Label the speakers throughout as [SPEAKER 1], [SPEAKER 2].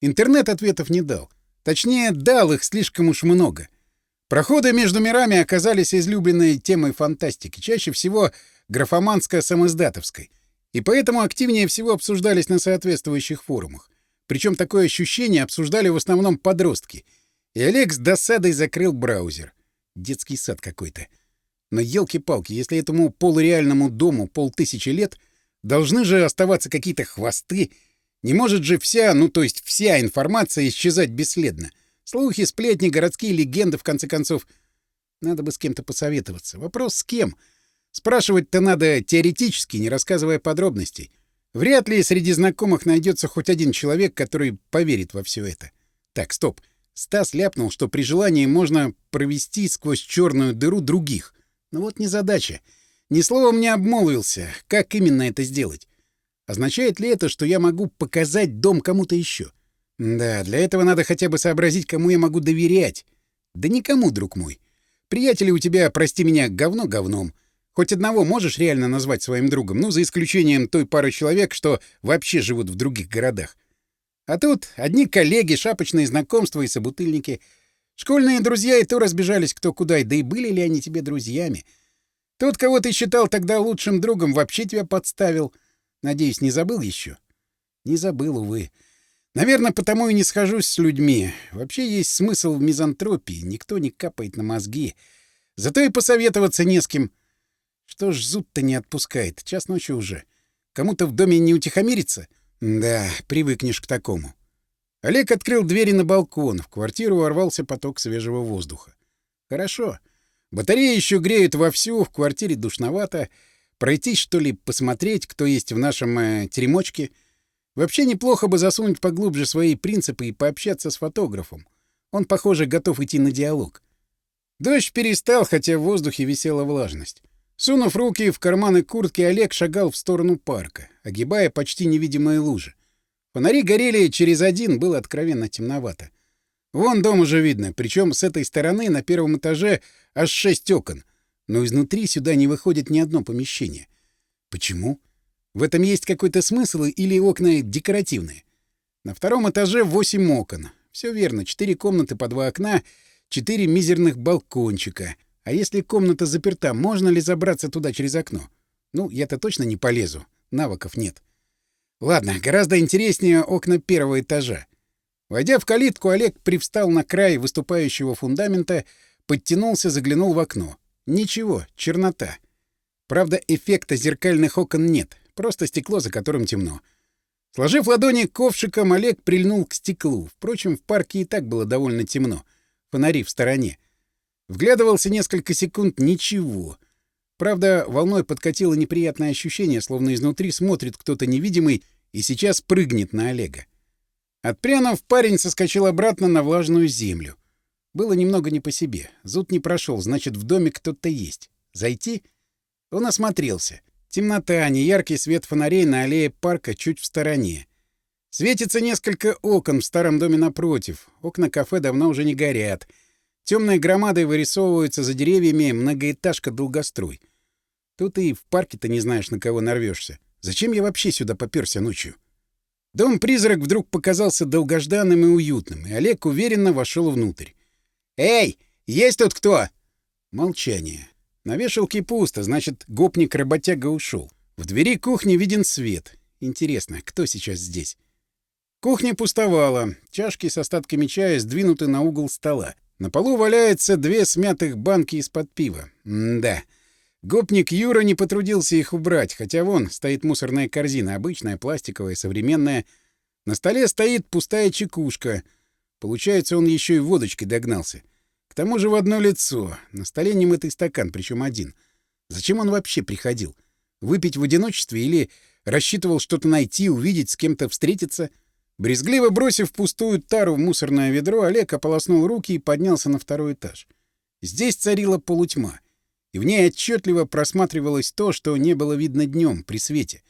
[SPEAKER 1] Интернет ответов не дал. Точнее, дал их слишком уж много. Проходы между мирами оказались излюбленной темой фантастики, чаще всего графоманско-самоздатовской, и поэтому активнее всего обсуждались на соответствующих форумах. Причем такое ощущение обсуждали в основном подростки. И Олег с досадой закрыл браузер. Детский сад какой-то. Но елки-палки, если этому полуреальному дому полтысячи лет, должны же оставаться какие-то хвосты не может же вся, ну то есть вся информация исчезать бесследно. Слухи, сплетни, городские легенды, в конце концов. Надо бы с кем-то посоветоваться. Вопрос с кем? Спрашивать-то надо теоретически, не рассказывая подробностей. Вряд ли среди знакомых найдется хоть один человек, который поверит во все это. Так, стоп. Стас ляпнул, что при желании можно провести сквозь черную дыру других. Но вот не задача. Ни словом не обмолвился, как именно это сделать. Означает ли это, что я могу показать дом кому-то еще? Да, для этого надо хотя бы сообразить, кому я могу доверять. Да никому, друг мой. Приятели у тебя, прости меня, говно говном. Хоть одного можешь реально назвать своим другом, ну, за исключением той пары человек, что вообще живут в других городах. А тут одни коллеги, шапочные знакомства и собутыльники. Школьные друзья и то разбежались кто куда, и да и были ли они тебе друзьями. Тот, кого ты считал тогда лучшим другом, вообще тебя подставил — Надеюсь, не забыл еще? Не забыл, увы. Наверное, потому и не схожусь с людьми. Вообще есть смысл в мизантропии. Никто не капает на мозги. Зато и посоветоваться не с кем. Что ж зуд-то не отпускает? Час ночи уже. Кому-то в доме не утихомириться. Да, привыкнешь к такому. Олег открыл двери на балкон. В квартиру ворвался поток свежего воздуха. Хорошо. Батареи еще греют вовсю, в квартире душновато. Пройтись, что ли, посмотреть, кто есть в нашем э, теремочке. Вообще неплохо бы засунуть поглубже свои принципы и пообщаться с фотографом. Он, похоже, готов идти на диалог. Дождь перестал, хотя в воздухе висела влажность. Сунув руки в карманы куртки, Олег шагал в сторону парка, огибая почти невидимые лужи. Фонари горели через один, было откровенно темновато. Вон дом уже видно, причем с этой стороны на первом этаже аж шесть окон — но изнутри сюда не выходит ни одно помещение. Почему? В этом есть какой-то смысл или окна декоративные? На втором этаже восемь окон. Все верно, четыре комнаты по два окна, четыре мизерных балкончика. А если комната заперта, можно ли забраться туда через окно? Ну, я-то точно не полезу. Навыков нет. Ладно, гораздо интереснее окна первого этажа. Войдя в калитку, Олег привстал на край выступающего фундамента, подтянулся, заглянул в окно. Ничего, чернота. Правда, эффекта зеркальных окон нет, просто стекло, за которым темно. Сложив ладони ковшиком, Олег прильнул к стеклу. Впрочем, в парке и так было довольно темно. Фонари в стороне. Вглядывался несколько секунд — ничего. Правда, волной подкатило неприятное ощущение, словно изнутри смотрит кто-то невидимый и сейчас прыгнет на Олега. Отпрянув, парень соскочил обратно на влажную землю. Было немного не по себе. Зуд не прошел, значит, в доме кто-то есть. Зайти? Он осмотрелся. Темнота, неяркий свет фонарей на аллее парка чуть в стороне. Светится несколько окон в старом доме напротив. Окна кафе давно уже не горят. Темные громады вырисовываются за деревьями многоэтажка-долгострой. Тут и в парке-то не знаешь, на кого нарвешься. Зачем я вообще сюда попёрся ночью? Дом-призрак вдруг показался долгожданным и уютным, и Олег уверенно вошел внутрь. «Эй, есть тут кто?» Молчание. На вешалке пусто, значит, гопник-работяга ушел. В двери кухни виден свет. Интересно, кто сейчас здесь? Кухня пустовала. Чашки с остатками чая сдвинуты на угол стола. На полу валяются две смятых банки из-под пива. М да. Гопник Юра не потрудился их убрать, хотя вон стоит мусорная корзина, обычная, пластиковая, современная. На столе стоит пустая чекушка — Получается, он еще и водочки догнался. К тому же в одно лицо. На столе немытый стакан, причем один. Зачем он вообще приходил? Выпить в одиночестве или рассчитывал что-то найти, увидеть, с кем-то встретиться? Брезгливо бросив пустую тару в мусорное ведро, Олег ополоснул руки и поднялся на второй этаж. Здесь царила полутьма, и в ней отчетливо просматривалось то, что не было видно днем при свете.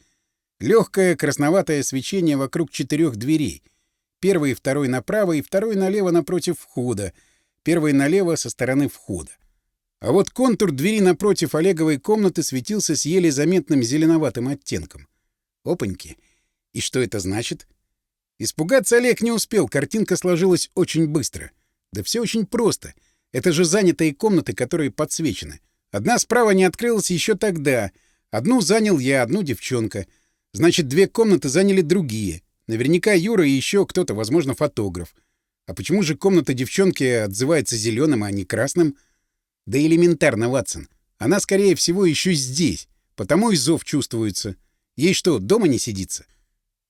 [SPEAKER 1] Легкое красноватое свечение вокруг четырех дверей — Первый и второй направо, и второй налево напротив входа. Первый налево со стороны входа. А вот контур двери напротив Олеговой комнаты светился с еле заметным зеленоватым оттенком. Опаньки! И что это значит? Испугаться Олег не успел, картинка сложилась очень быстро. Да все очень просто. Это же занятые комнаты, которые подсвечены. Одна справа не открылась еще тогда. Одну занял я, одну девчонка. Значит, две комнаты заняли другие. Наверняка Юра и еще кто-то, возможно, фотограф. А почему же комната девчонки отзывается зеленым, а не красным? Да элементарно, Ватсон. Она, скорее всего, еще здесь. Потому и зов чувствуется. Ей что, дома не сидится?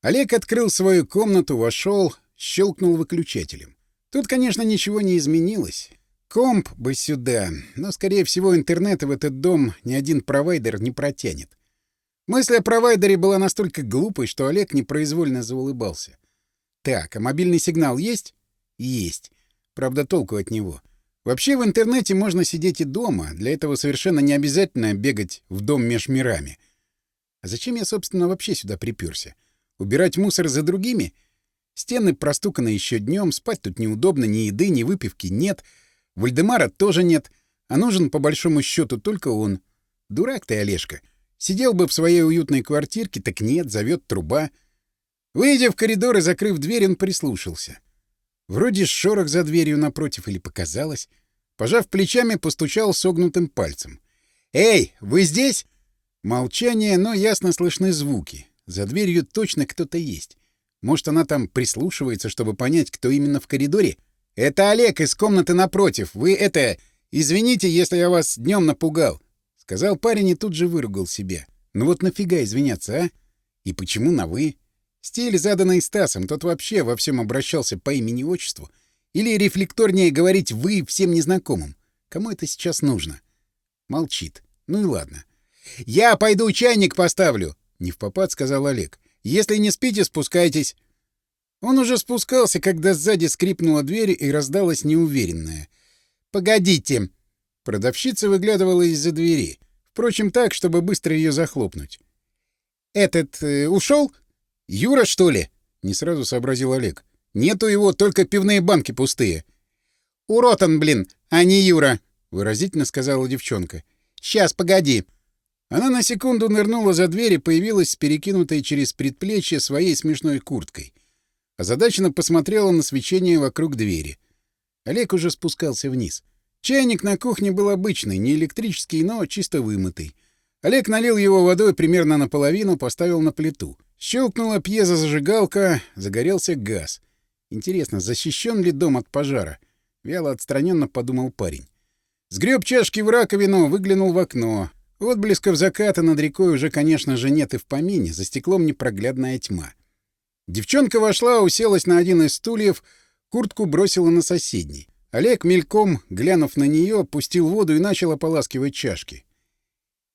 [SPEAKER 1] Олег открыл свою комнату, вошел, щелкнул выключателем. Тут, конечно, ничего не изменилось. Комп бы сюда, но, скорее всего, интернета в этот дом ни один провайдер не протянет. Мысль о провайдере была настолько глупой, что Олег непроизвольно заулыбался. «Так, а мобильный сигнал есть?» «Есть. Правда, толку от него. Вообще в интернете можно сидеть и дома, для этого совершенно не обязательно бегать в дом меж мирами. А зачем я, собственно, вообще сюда приперся? Убирать мусор за другими? Стены простуканы еще днем, спать тут неудобно, ни еды, ни выпивки нет, Вальдемара тоже нет, а нужен, по большому счету, только он. Дурак ты, Олежка!» Сидел бы в своей уютной квартирке, так нет, зовет труба. Выйдя в коридор и закрыв дверь, он прислушался. Вроде шорох за дверью напротив или показалось. Пожав плечами, постучал согнутым пальцем. «Эй, вы здесь?» Молчание, но ясно слышны звуки. За дверью точно кто-то есть. Может, она там прислушивается, чтобы понять, кто именно в коридоре? «Это Олег из комнаты напротив. Вы это... Извините, если я вас днем напугал. Сказал парень и тут же выругал себе. Ну вот нафига извиняться, а? И почему на «вы»? Стиль, заданный Стасом, тот вообще во всем обращался по имени-отчеству. Или рефлекторнее говорить «вы» всем незнакомым. Кому это сейчас нужно? Молчит. Ну и ладно. «Я пойду чайник поставлю!» — не в попад сказал Олег. «Если не спите, спускайтесь!» Он уже спускался, когда сзади скрипнула дверь и раздалась неуверенная. «Погодите!» Продавщица выглядывала из-за двери. Впрочем, так, чтобы быстро ее захлопнуть. «Этот э, ушел? Юра, что ли?» — не сразу сообразил Олег. «Нету его, только пивные банки пустые». «Урод он, блин, а не Юра!» — выразительно сказала девчонка. «Сейчас, погоди!» Она на секунду нырнула за дверь и появилась с перекинутой через предплечье своей смешной курткой. Озадаченно посмотрела на свечение вокруг двери. Олег уже спускался вниз. — Чайник на кухне был обычный, не электрический, но чисто вымытый. Олег налил его водой примерно наполовину, поставил на плиту. Щелкнула пьезозажигалка, загорелся газ. Интересно, защищен ли дом от пожара? Вяло отстраненно подумал парень. Сгреб чашки в раковину, выглянул в окно. Отблесков заката над рекой уже, конечно же, нет и в помине, за стеклом непроглядная тьма. Девчонка вошла, уселась на один из стульев, куртку бросила на соседний. Олег мельком, глянув на нее, пустил воду и начал ополаскивать чашки.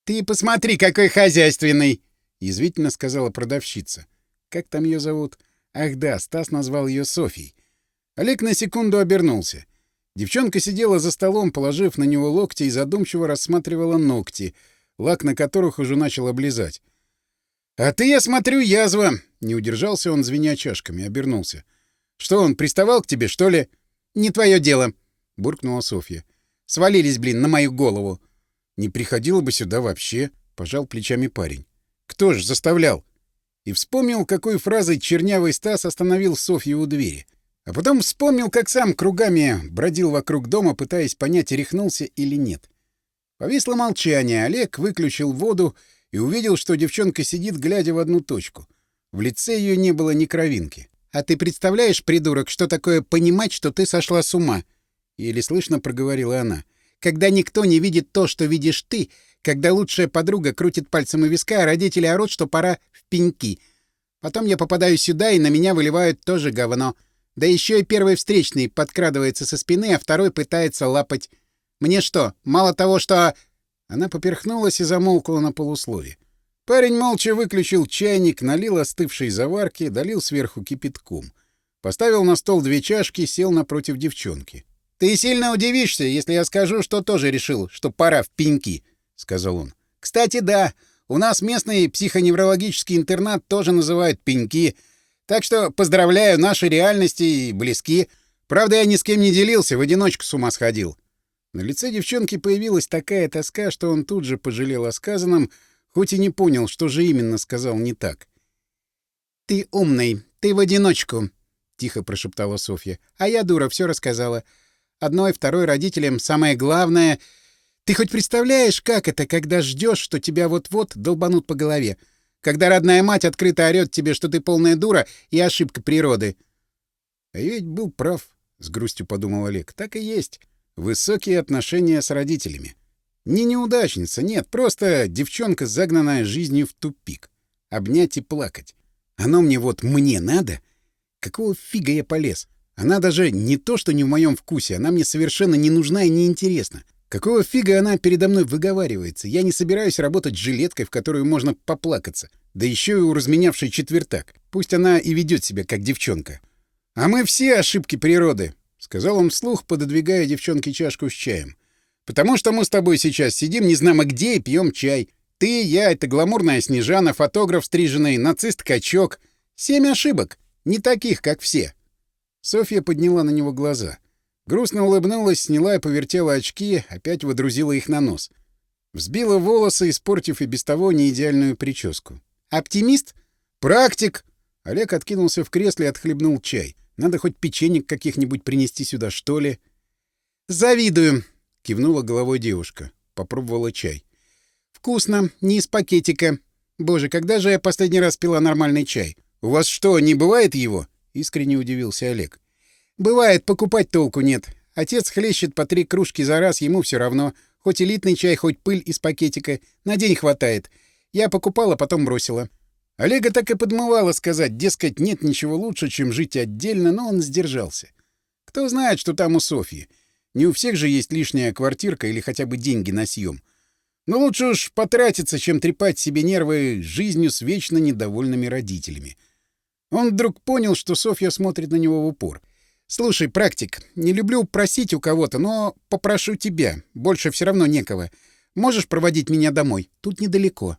[SPEAKER 1] «Ты посмотри, какой хозяйственный!» — язвительно сказала продавщица. «Как там ее зовут?» «Ах да, Стас назвал ее Софьей». Олег на секунду обернулся. Девчонка сидела за столом, положив на него локти и задумчиво рассматривала ногти, лак на которых уже начал облизать. «А ты, я смотрю, язва!» — не удержался он, звеня чашками, обернулся. «Что он, приставал к тебе, что ли?» «Не твое дело», — буркнула Софья. «Свалились, блин, на мою голову». «Не приходила бы сюда вообще», — пожал плечами парень. «Кто ж заставлял?» И вспомнил, какой фразой чернявый Стас остановил Софью у двери. А потом вспомнил, как сам кругами бродил вокруг дома, пытаясь понять, рехнулся или нет. Повисло молчание, Олег выключил воду и увидел, что девчонка сидит, глядя в одну точку. В лице ее не было ни кровинки. А ты представляешь, придурок, что такое понимать, что ты сошла с ума? Еле слышно проговорила она. Когда никто не видит то, что видишь ты, когда лучшая подруга крутит пальцем у виска, а родители орут, что пора в пеньки. Потом я попадаю сюда, и на меня выливают тоже говно. Да еще и первый встречный подкрадывается со спины, а второй пытается лапать. Мне что, мало того, что... А? Она поперхнулась и замолкла на полуслове. Парень молча выключил чайник, налил остывшей заварки, долил сверху кипятком. Поставил на стол две чашки, сел напротив девчонки. — Ты сильно удивишься, если я скажу, что тоже решил, что пора в пеньки, — сказал он. — Кстати, да, у нас местный психоневрологический интернат тоже называют пеньки. Так что поздравляю, наши реальности и близки. Правда, я ни с кем не делился, в одиночку с ума сходил. На лице девчонки появилась такая тоска, что он тут же пожалел о сказанном, — хоть и не понял, что же именно сказал не так. «Ты умный, ты в одиночку», — тихо прошептала Софья. «А я, дура, все рассказала. Одной, второй родителям самое главное. Ты хоть представляешь, как это, когда ждешь, что тебя вот-вот долбанут по голове? Когда родная мать открыто орет тебе, что ты полная дура и ошибка природы». «А ведь был прав», — с грустью подумал Олег. «Так и есть. Высокие отношения с родителями. Не неудачница, нет, просто девчонка, загнанная жизнью в тупик. Обнять и плакать. Оно мне вот мне надо? Какого фига я полез? Она даже не то, что не в моем вкусе, она мне совершенно не нужна и не интересна. Какого фига она передо мной выговаривается? Я не собираюсь работать жилеткой, в которую можно поплакаться. Да еще и у разменявшей четвертак. Пусть она и ведет себя как девчонка. — А мы все ошибки природы, — сказал он вслух, пододвигая девчонке чашку с чаем. Потому что мы с тобой сейчас сидим не знаем где и пьем чай. Ты, я, это гламурная Снежана, фотограф стриженный, нацист-качок. Семь ошибок. Не таких, как все. Софья подняла на него глаза. Грустно улыбнулась, сняла и повертела очки, опять водрузила их на нос. Взбила волосы, испортив и без того неидеальную прическу. «Оптимист? Практик!» Олег откинулся в кресле и отхлебнул чай. «Надо хоть печенек каких-нибудь принести сюда, что ли?» «Завидую!» — кивнула головой девушка. Попробовала чай. «Вкусно, не из пакетика. Боже, когда же я последний раз пила нормальный чай? У вас что, не бывает его?» — искренне удивился Олег. «Бывает, покупать толку нет. Отец хлещет по три кружки за раз, ему все равно. Хоть элитный чай, хоть пыль из пакетика. На день хватает. Я покупала, потом бросила». Олега так и подмывало сказать, дескать, нет ничего лучше, чем жить отдельно, но он сдержался. Кто знает, что там у Софьи. Не у всех же есть лишняя квартирка или хотя бы деньги на съем. Но лучше уж потратиться, чем трепать себе нервы жизнью с вечно недовольными родителями. Он вдруг понял, что Софья смотрит на него в упор. «Слушай, практик, не люблю просить у кого-то, но попрошу тебя. Больше все равно некого. Можешь проводить меня домой? Тут недалеко».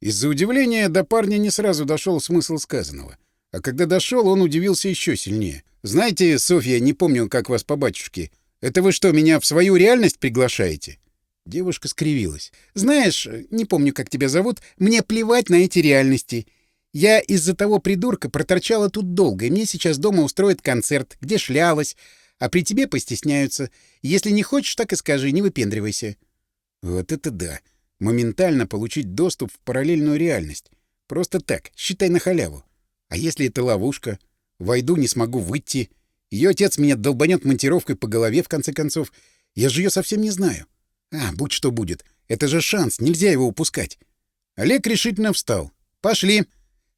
[SPEAKER 1] Из-за удивления до парня не сразу дошел смысл сказанного. А когда дошел, он удивился еще сильнее. «Знаете, Софья, не помню, как вас по батюшке...» Это вы что, меня в свою реальность приглашаете?» Девушка скривилась. «Знаешь, не помню, как тебя зовут, мне плевать на эти реальности. Я из-за того придурка проторчала тут долго, и мне сейчас дома устроят концерт, где шлялась, а при тебе постесняются. Если не хочешь, так и скажи, не выпендривайся». «Вот это да! Моментально получить доступ в параллельную реальность. Просто так, считай на халяву. А если это ловушка? Войду, не смогу выйти». Ее отец меня долбанет монтировкой по голове, в конце концов. Я же ее совсем не знаю. А, будь что будет. Это же шанс, нельзя его упускать. Олег решительно встал. «Пошли!»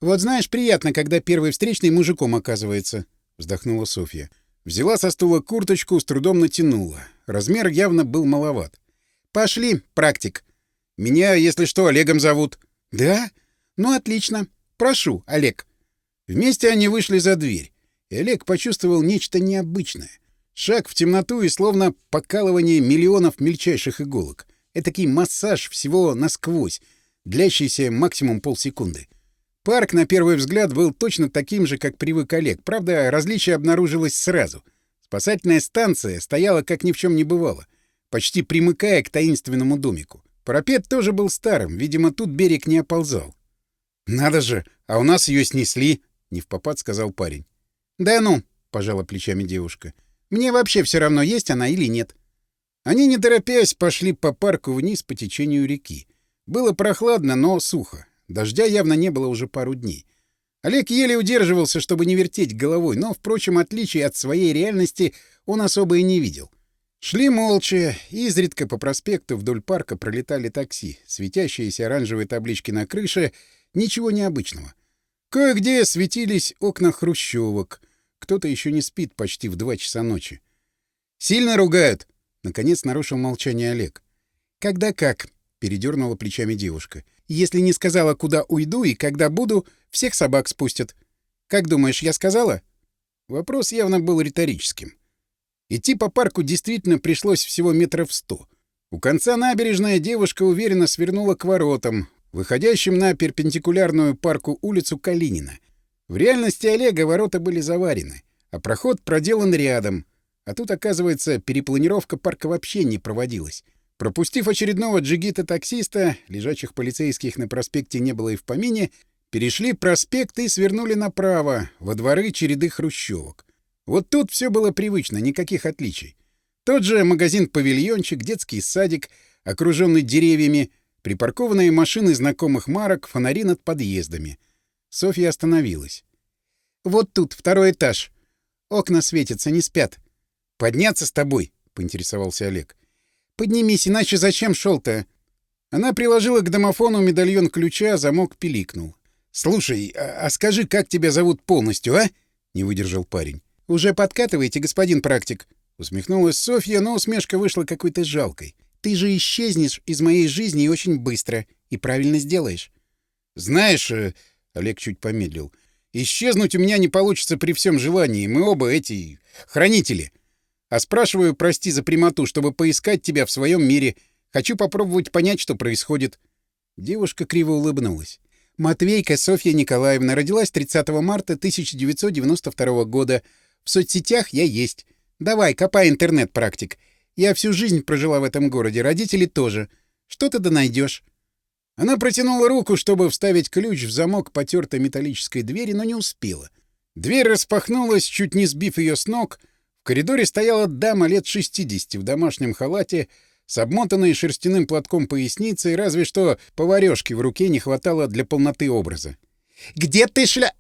[SPEAKER 1] «Вот знаешь, приятно, когда первый встречный мужиком оказывается», — вздохнула Софья. Взяла со стула курточку, с трудом натянула. Размер явно был маловат. «Пошли, практик!» «Меня, если что, Олегом зовут». «Да? Ну, отлично. Прошу, Олег». Вместе они вышли за дверь и Олег почувствовал нечто необычное. Шаг в темноту и словно покалывание миллионов мельчайших иголок. Этакий массаж всего насквозь, длящийся максимум полсекунды. Парк, на первый взгляд, был точно таким же, как привык Олег. Правда, различие обнаружилось сразу. Спасательная станция стояла, как ни в чем не бывало, почти примыкая к таинственному домику. Парапет тоже был старым, видимо, тут берег не оползал. «Надо же, а у нас ее снесли!» — Не в попад, сказал парень. «Да ну!» — пожала плечами девушка. «Мне вообще все равно, есть она или нет». Они, не торопясь, пошли по парку вниз по течению реки. Было прохладно, но сухо. Дождя явно не было уже пару дней. Олег еле удерживался, чтобы не вертеть головой, но, впрочем, отличий от своей реальности он особо и не видел. Шли молча, и изредка по проспекту вдоль парка пролетали такси, светящиеся оранжевые таблички на крыше, ничего необычного. Кое-где светились окна хрущевок. Кто-то еще не спит почти в два часа ночи. «Сильно ругают!» — наконец нарушил молчание Олег. «Когда как?» — передернула плечами девушка. «Если не сказала, куда уйду и когда буду, всех собак спустят. Как думаешь, я сказала?» Вопрос явно был риторическим. Идти по парку действительно пришлось всего метров сто. У конца набережная девушка уверенно свернула к воротам, выходящим на перпендикулярную парку улицу Калинина — в реальности Олега ворота были заварены, а проход проделан рядом. А тут, оказывается, перепланировка парка вообще не проводилась. Пропустив очередного джигита-таксиста, лежачих полицейских на проспекте не было и в помине, перешли проспект и свернули направо, во дворы череды хрущевок. Вот тут все было привычно, никаких отличий. Тот же магазин-павильончик, детский садик, окруженный деревьями, припаркованные машины знакомых марок, фонари над подъездами — Софья остановилась. «Вот тут, второй этаж. Окна светятся, не спят». «Подняться с тобой?» — поинтересовался Олег. «Поднимись, иначе зачем шел-то?» Она приложила к домофону медальон ключа, замок пиликнул. «Слушай, а, а скажи, как тебя зовут полностью, а?» — не выдержал парень. «Уже подкатываете, господин практик?» — усмехнулась Софья, но усмешка вышла какой-то жалкой. «Ты же исчезнешь из моей жизни очень быстро, и правильно сделаешь». «Знаешь, э, Олег чуть помедлил. «Исчезнуть у меня не получится при всем желании. Мы оба эти... хранители. А спрашиваю, прости за прямоту, чтобы поискать тебя в своем мире. Хочу попробовать понять, что происходит». Девушка криво улыбнулась. Матвейка Софья Николаевна родилась 30 марта 1992 года. В соцсетях я есть. Давай, копай интернет, практик. Я всю жизнь прожила в этом городе, родители тоже. Что ты да найдешь? Она протянула руку, чтобы вставить ключ в замок потертой металлической двери, но не успела. Дверь распахнулась, чуть не сбив ее с ног. В коридоре стояла дама лет 60 в домашнем халате, с обмотанной шерстяным платком поясницей, и разве что поварёшки в руке не хватало для полноты образа. «Где ты шля...»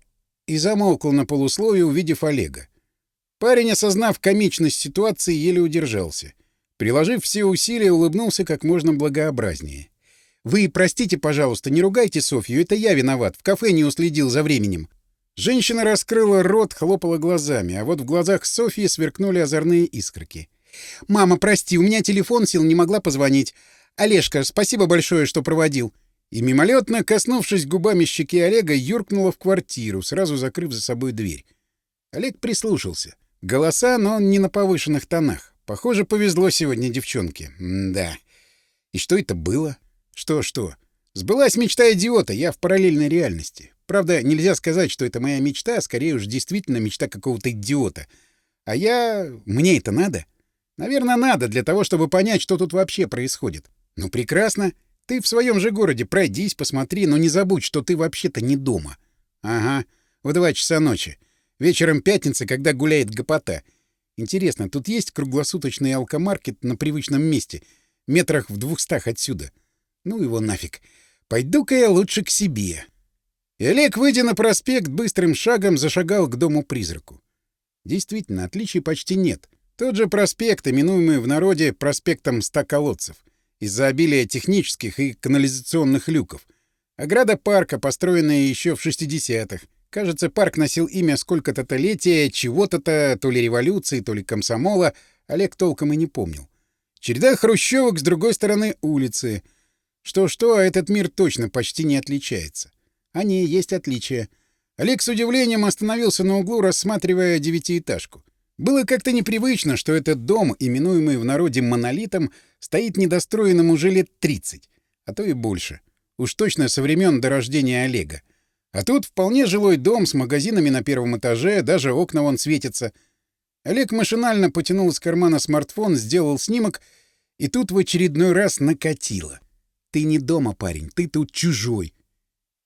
[SPEAKER 1] И замолкал на полусловие, увидев Олега. Парень, осознав комичность ситуации, еле удержался. Приложив все усилия, улыбнулся как можно благообразнее. Вы простите, пожалуйста, не ругайте Софью, это я виноват, в кафе не уследил за временем». Женщина раскрыла рот, хлопала глазами, а вот в глазах Софьи сверкнули озорные искорки. «Мама, прости, у меня телефон сил, не могла позвонить. Олежка, спасибо большое, что проводил». И мимолетно, коснувшись губами щеки Олега, юркнула в квартиру, сразу закрыв за собой дверь. Олег прислушался. Голоса, но не на повышенных тонах. Похоже, повезло сегодня девчонке. М да. И что это было? Что-что? Сбылась мечта идиота, я в параллельной реальности. Правда, нельзя сказать, что это моя мечта, а скорее уж действительно мечта какого-то идиота. А я... мне это надо? Наверное, надо для того, чтобы понять, что тут вообще происходит. Ну, прекрасно. Ты в своем же городе пройдись, посмотри, но не забудь, что ты вообще-то не дома. Ага, в два часа ночи. Вечером пятница, когда гуляет гопота. Интересно, тут есть круглосуточный алкомаркет на привычном месте, метрах в двухстах отсюда?» Ну его нафиг. Пойду-ка я лучше к себе. И Олег, выйдя на проспект, быстрым шагом зашагал к дому-призраку. Действительно, отличий почти нет. Тот же проспект, именуемый в народе проспектом ста колодцев, из-за обилия технических и канализационных люков. Ограда парка, построенная еще в 60-х. Кажется, парк носил имя сколько-то-то летия, чего-то-то, то ли революции, то ли комсомола, Олег толком и не помнил. Череда хрущевок с другой стороны улицы — что-что, а этот мир точно почти не отличается. А не есть отличия. Олег с удивлением остановился на углу, рассматривая девятиэтажку. Было как-то непривычно, что этот дом, именуемый в народе монолитом, стоит недостроенным уже лет 30, а то и больше. Уж точно со времен до рождения Олега. А тут вполне жилой дом с магазинами на первом этаже, даже окна вон светятся. Олег машинально потянул из кармана смартфон, сделал снимок, и тут в очередной раз накатило ты не дома, парень, ты тут чужой.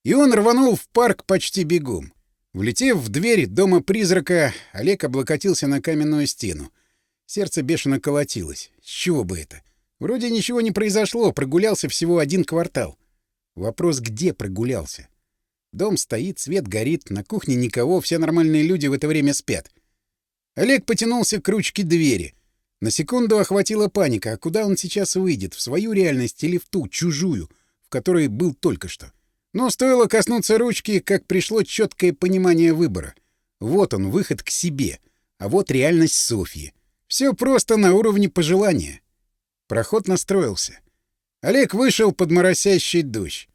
[SPEAKER 1] И он рванул в парк почти бегом. Влетев в дверь дома призрака, Олег облокотился на каменную стену. Сердце бешено колотилось. С чего бы это? Вроде ничего не произошло, прогулялся всего один квартал. Вопрос, где прогулялся? Дом стоит, свет горит, на кухне никого, все нормальные люди в это время спят. Олег потянулся к ручке двери — на секунду охватила паника, а куда он сейчас выйдет, в свою реальность или в ту, чужую, в которой был только что. Но стоило коснуться ручки, как пришло четкое понимание выбора. Вот он, выход к себе, а вот реальность Софьи. Все просто на уровне пожелания. Проход настроился. Олег вышел под моросящий дождь.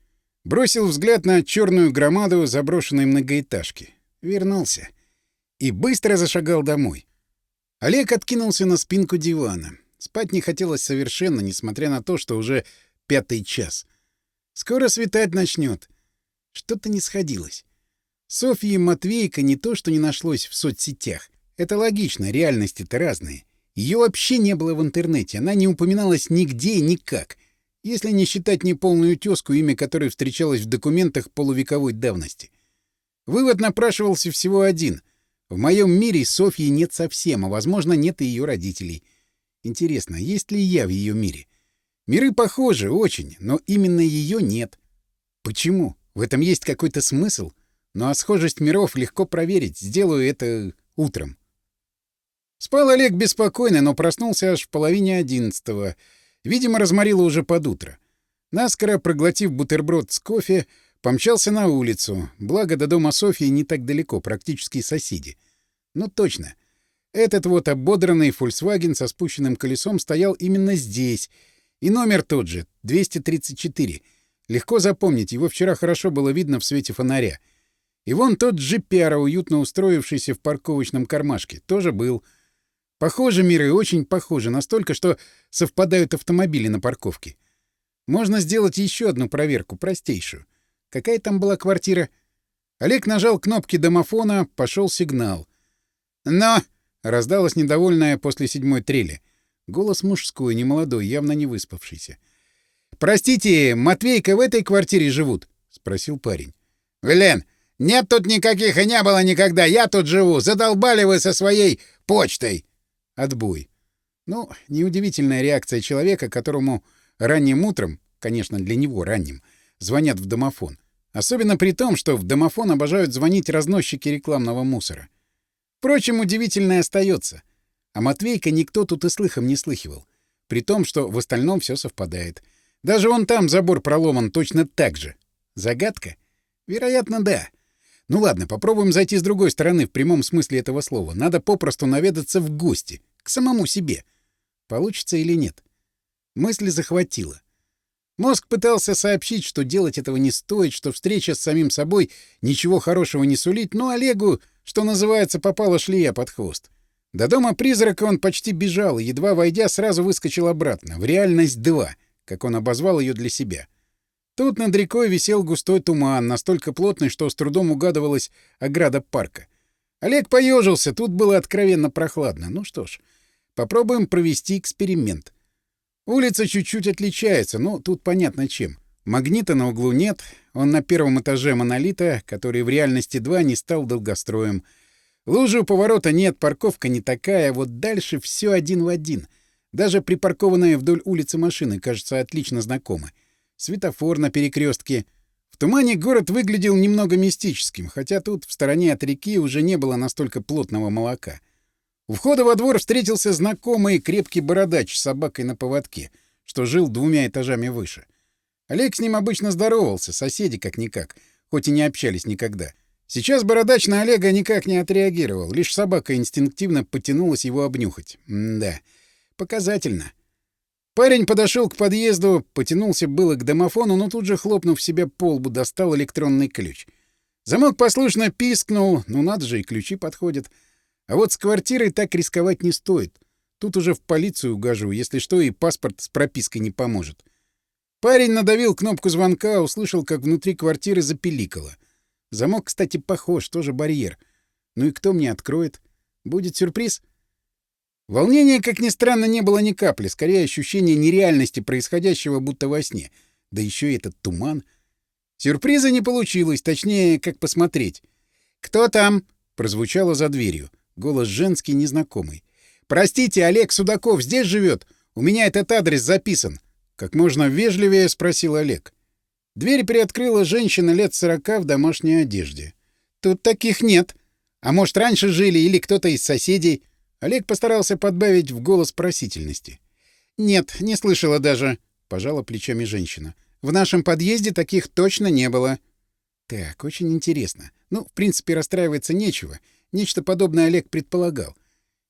[SPEAKER 1] Бросил взгляд на черную громаду заброшенной многоэтажки. Вернулся. И быстро зашагал домой. Олег откинулся на спинку дивана. Спать не хотелось совершенно, несмотря на то, что уже пятый час. Скоро светать начнет. Что-то не сходилось. Софья и Матвейка не то, что не нашлось в соцсетях. Это логично, реальности-то разные. Ее вообще не было в интернете, она не упоминалась нигде и никак, если не считать неполную тезку, имя которой встречалось в документах полувековой давности. Вывод напрашивался всего один — в моем мире Софьи нет совсем, а, возможно, нет и ее родителей. Интересно, есть ли я в ее мире? Миры похожи очень, но именно ее нет. Почему? В этом есть какой-то смысл? Ну а схожесть миров легко проверить, сделаю это утром. Спал Олег беспокойно, но проснулся аж в половине одиннадцатого. Видимо, разморило уже под утро. Наскоро проглотив бутерброд с кофе, Помчался на улицу. Благо, до дома Софьи не так далеко, практически соседи. Ну точно. Этот вот ободранный «Фольксваген» со спущенным колесом стоял именно здесь. И номер тот же — 234. Легко запомнить, его вчера хорошо было видно в свете фонаря. И вон тот джипяра, уютно устроившийся в парковочном кармашке, тоже был. Похожи миры, очень похожи, настолько, что совпадают автомобили на парковке. Можно сделать еще одну проверку, простейшую. Какая там была квартира? Олег нажал кнопки домофона, пошел сигнал. «Но!» — раздалась недовольная после седьмой трели. Голос мужской, немолодой, явно не выспавшийся. «Простите, Матвейка в этой квартире живут?» — спросил парень.
[SPEAKER 2] Влен, нет тут никаких и не было никогда. Я тут живу. Задолбали вы со своей почтой!»
[SPEAKER 1] Отбой. Ну, неудивительная реакция человека, которому ранним утром, конечно, для него ранним, звонят в домофон. Особенно при том, что в домофон обожают звонить разносчики рекламного мусора. Впрочем, удивительное остается. А Матвейка никто тут и слыхом не слыхивал. При том, что в остальном все совпадает. Даже вон там забор проломан точно так же. Загадка? Вероятно, да. Ну ладно, попробуем зайти с другой стороны в прямом смысле этого слова. Надо попросту наведаться в гости. К самому себе. Получится или нет? Мысль захватила. Мозг пытался сообщить, что делать этого не стоит, что встреча с самим собой ничего хорошего не сулит, но Олегу, что называется, попала шлея под хвост. До дома призрака он почти бежал, едва войдя, сразу выскочил обратно, в реальность два, как он обозвал ее для себя. Тут над рекой висел густой туман, настолько плотный, что с трудом угадывалась ограда парка. Олег поежился, тут было откровенно прохладно. Ну что ж, попробуем провести эксперимент. Улица чуть-чуть отличается, но тут понятно чем. Магнита на углу нет, он на первом этаже монолита, который в реальности 2 не стал долгостроем. Лужи у поворота нет, парковка не такая, вот дальше все один в один. Даже припаркованные вдоль улицы машины кажутся отлично знакомы. Светофор на перекрестке. В тумане город выглядел немного мистическим, хотя тут, в стороне от реки, уже не было настолько плотного молока. У входа во двор встретился знакомый крепкий бородач с собакой на поводке, что жил двумя этажами выше. Олег с ним обычно здоровался, соседи как-никак, хоть и не общались никогда. Сейчас бородач на Олега никак не отреагировал, лишь собака инстинктивно потянулась его обнюхать. М да, показательно. Парень подошел к подъезду, потянулся было к домофону, но тут же, хлопнув себя по лбу, достал электронный ключ. Замок послушно пискнул, ну надо же, и ключи подходят — а вот с квартирой так рисковать не стоит. Тут уже в полицию угожу, если что, и паспорт с пропиской не поможет. Парень надавил кнопку звонка, услышал, как внутри квартиры запеликало. Замок, кстати, похож, тоже барьер. Ну и кто мне откроет? Будет сюрприз? Волнения, как ни странно, не было ни капли, скорее ощущение нереальности происходящего будто во сне. Да еще и этот туман. Сюрприза не получилось, точнее, как посмотреть. «Кто там?» — прозвучало за дверью. Голос женский, незнакомый. «Простите, Олег Судаков здесь живет? У меня этот адрес записан». Как можно вежливее спросил Олег. Дверь приоткрыла женщина лет сорока в домашней одежде. «Тут таких нет. А может, раньше жили или кто-то из соседей?» Олег постарался подбавить в голос просительности. «Нет, не слышала даже», — пожала плечами женщина. «В нашем подъезде таких точно не было». «Так, очень интересно. Ну, в принципе, расстраиваться нечего. Нечто подобное Олег предполагал.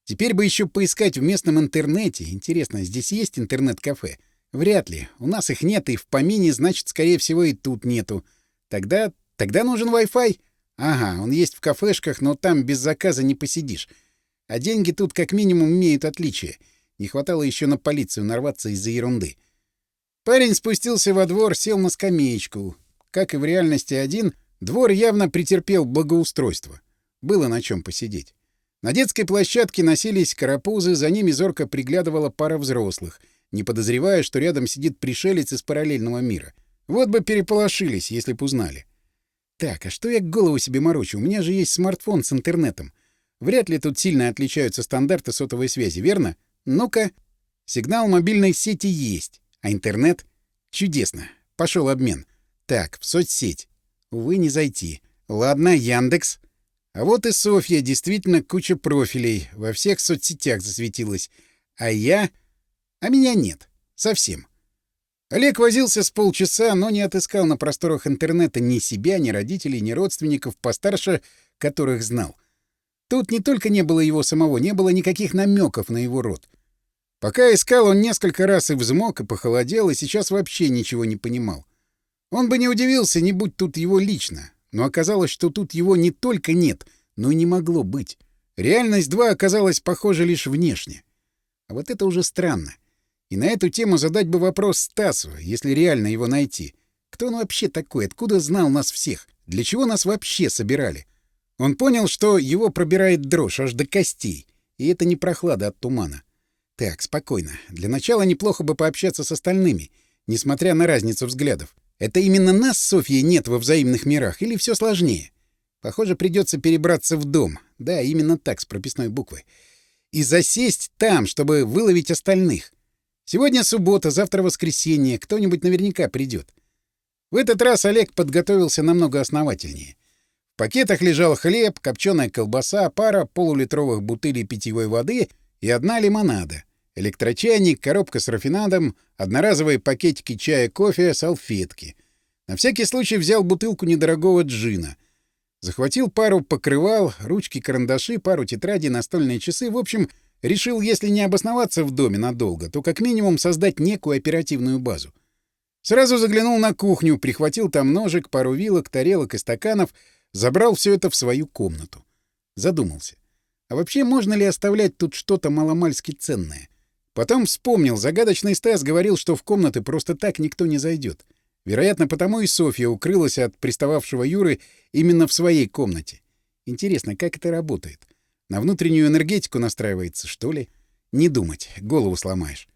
[SPEAKER 1] Теперь бы еще поискать в местном интернете. Интересно, здесь есть интернет-кафе? Вряд ли. У нас их нет, и в помине, значит, скорее всего, и тут нету. Тогда... тогда нужен Wi-Fi. Ага, он есть в кафешках, но там без заказа не посидишь. А деньги тут как минимум имеют отличие. Не хватало еще на полицию нарваться из-за ерунды. Парень спустился во двор, сел на скамеечку. Как и в реальности один, двор явно претерпел благоустройство. Было на чем посидеть. На детской площадке носились карапузы, за ними зорко приглядывала пара взрослых, не подозревая, что рядом сидит пришелец из параллельного мира. Вот бы переполошились, если б узнали. Так, а что я голову себе морочу? У меня же есть смартфон с интернетом. Вряд ли тут сильно отличаются стандарты сотовой связи, верно? Ну-ка. Сигнал мобильной сети есть, а интернет? Чудесно. Пошел обмен. Так, в соцсеть. Увы, не зайти. Ладно, Яндекс. А вот и Софья, действительно куча профилей, во всех соцсетях засветилась. А я... А меня нет. Совсем. Олег возился с полчаса, но не отыскал на просторах интернета ни себя, ни родителей, ни родственников постарше, которых знал. Тут не только не было его самого, не было никаких намеков на его род. Пока искал, он несколько раз и взмок, и похолодел, и сейчас вообще ничего не понимал. Он бы не удивился, не будь тут его лично но оказалось, что тут его не только нет, но и не могло быть. Реальность 2 оказалась похожа лишь внешне. А вот это уже странно. И на эту тему задать бы вопрос Стасу, если реально его найти. Кто он вообще такой? Откуда знал нас всех? Для чего нас вообще собирали? Он понял, что его пробирает дрожь аж до костей. И это не прохлада от тумана. Так, спокойно. Для начала неплохо бы пообщаться с остальными, несмотря на разницу взглядов. Это именно нас, Софья, нет во взаимных мирах, или все сложнее? Похоже, придется перебраться в дом. Да, именно так, с прописной буквы. И засесть там, чтобы выловить остальных. Сегодня суббота, завтра воскресенье. Кто-нибудь наверняка придет. В этот раз Олег подготовился намного основательнее. В пакетах лежал хлеб, копченая колбаса, пара полулитровых бутылей питьевой воды и одна лимонада — Электрочайник, коробка с рафинадом, одноразовые пакетики чая, кофе, салфетки. На всякий случай взял бутылку недорогого джина. Захватил пару покрывал, ручки, карандаши, пару тетрадей, настольные часы. В общем, решил, если не обосноваться в доме надолго, то как минимум создать некую оперативную базу. Сразу заглянул на кухню, прихватил там ножик, пару вилок, тарелок и стаканов, забрал все это в свою комнату. Задумался. А вообще можно ли оставлять тут что-то маломальски ценное? Потом вспомнил, загадочный Стас говорил, что в комнаты просто так никто не зайдет. Вероятно, потому и Софья укрылась от пристававшего Юры именно в своей комнате. Интересно, как это работает? На внутреннюю энергетику настраивается, что ли? Не думать, голову сломаешь.